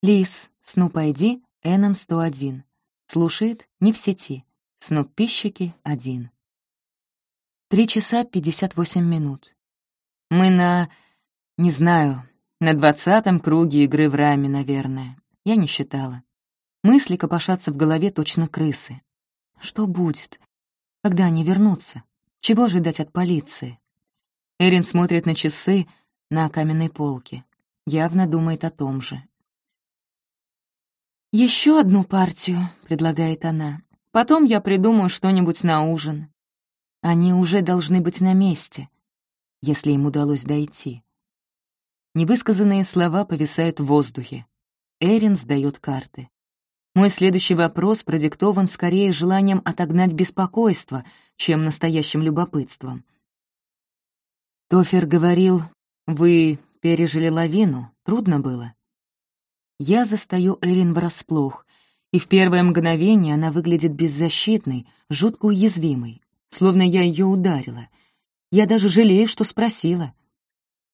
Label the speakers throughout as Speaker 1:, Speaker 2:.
Speaker 1: Лис, Снуп ID, Эннон 101. Слушает, не в сети. Снуп пищики один. Три часа пятьдесят восемь минут. Мы на... не знаю, на двадцатом круге игры в раме, наверное. Я не считала. Мысли копошатся в голове точно крысы. Что будет? Когда они вернутся? Чего ожидать от полиции? Эрин смотрит на часы на каменной полке. Явно думает о том же. Еще одну партию», — предлагает она. «Потом я придумаю что-нибудь на ужин». Они уже должны быть на месте, если им удалось дойти. Невысказанные слова повисают в воздухе. Эрин сдает карты. Мой следующий вопрос продиктован скорее желанием отогнать беспокойство, чем настоящим любопытством. Тофер говорил, вы пережили лавину, трудно было. Я застаю Эрин врасплох, и в первое мгновение она выглядит беззащитной, жутко уязвимой, словно я ее ударила. Я даже жалею, что спросила.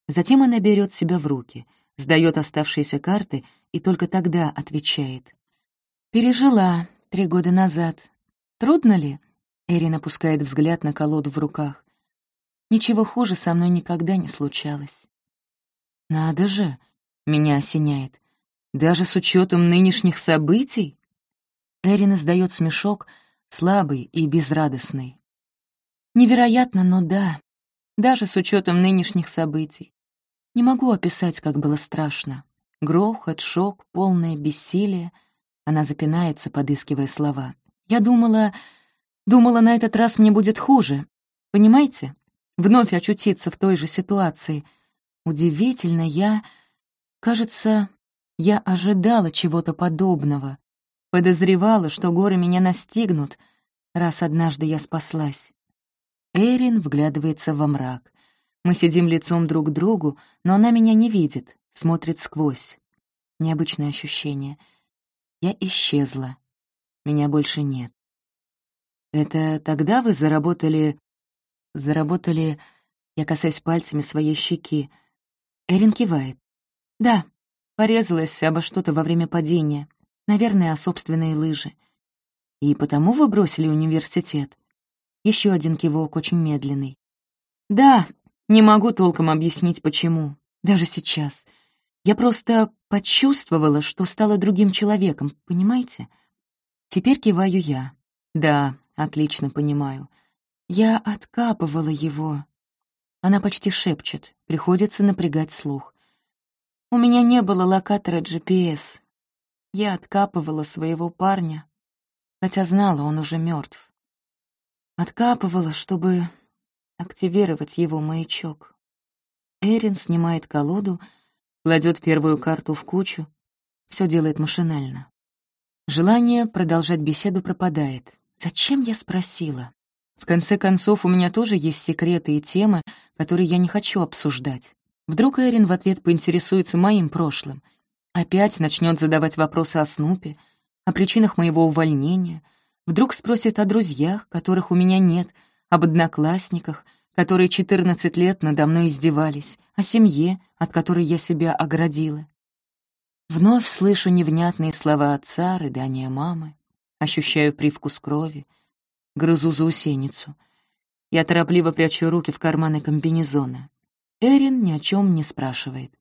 Speaker 1: Затем она берет себя в руки, сдает оставшиеся карты и только тогда отвечает. «Пережила три года назад. Трудно ли?» Эрин опускает взгляд на колоду в руках. «Ничего хуже со мной никогда не случалось». «Надо же!» — меня осеняет. «Даже с учетом нынешних событий?» Эрин издает смешок, слабый и безрадостный. «Невероятно, но да, даже с учетом нынешних событий. Не могу описать, как было страшно. Грохот, шок, полное бессилие — она запинается, подыскивая слова. «Я думала... Думала, на этот раз мне будет хуже. Понимаете? Вновь очутиться в той же ситуации. Удивительно, я... Кажется, я ожидала чего-то подобного. Подозревала, что горы меня настигнут, раз однажды я спаслась. Эрин вглядывается во мрак. Мы сидим лицом друг к другу, но она меня не видит, смотрит сквозь. Необычное ощущение — я исчезла. Меня больше нет. Это тогда вы заработали... Заработали... Я касаюсь пальцами своей щеки. Эрин кивает. Да, порезалась обо что-то во время падения. Наверное, о собственные лыжи. И потому вы бросили университет? Еще один кивок, очень медленный. Да, не могу толком объяснить, почему. Даже сейчас. Я просто почувствовала, что стала другим человеком, понимаете? Теперь киваю я. Да, отлично понимаю. Я откапывала его. Она почти шепчет, приходится напрягать слух. У меня не было локатора GPS. Я откапывала своего парня, хотя знала, он уже мертв. Откапывала, чтобы активировать его маячок. Эрин снимает колоду — кладет первую карту в кучу, все делает машинально. Желание продолжать беседу пропадает. Зачем я спросила? В конце концов, у меня тоже есть секреты и темы, которые я не хочу обсуждать. Вдруг Эрин в ответ поинтересуется моим прошлым. Опять начнет задавать вопросы о Снупе, о причинах моего увольнения. Вдруг спросит о друзьях, которых у меня нет, об одноклассниках, которые 14 лет надо мной издевались, о семье, от которой я себя оградила. Вновь слышу невнятные слова отца, рыдания мамы, ощущаю привкус крови, грызу заусеницу. Я торопливо прячу руки в карманы комбинезона. Эрин ни о чем не спрашивает.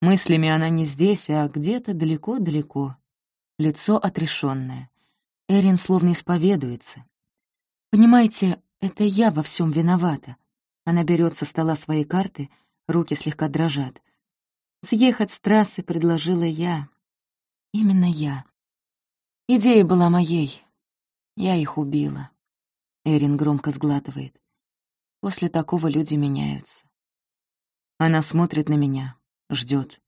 Speaker 1: Мыслями она не здесь, а где-то далеко-далеко. Лицо отрешенное. Эрин словно исповедуется. «Понимаете, это я во всем виновата. Она берет со стола свои карты, руки слегка дрожат. «Съехать с трассы предложила я. Именно я. Идея была моей. Я их убила». Эрин громко сглатывает. После такого люди меняются. Она смотрит на меня, ждет.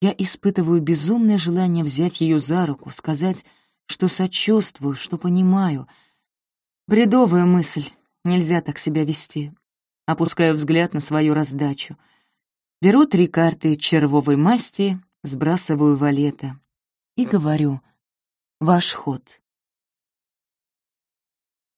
Speaker 1: Я испытываю безумное желание взять ее за руку, сказать, что сочувствую, что понимаю. Бредовая мысль, нельзя так себя вести. Опускаю взгляд на свою раздачу. Беру три карты червовой масти, сбрасываю валета и говорю «Ваш ход».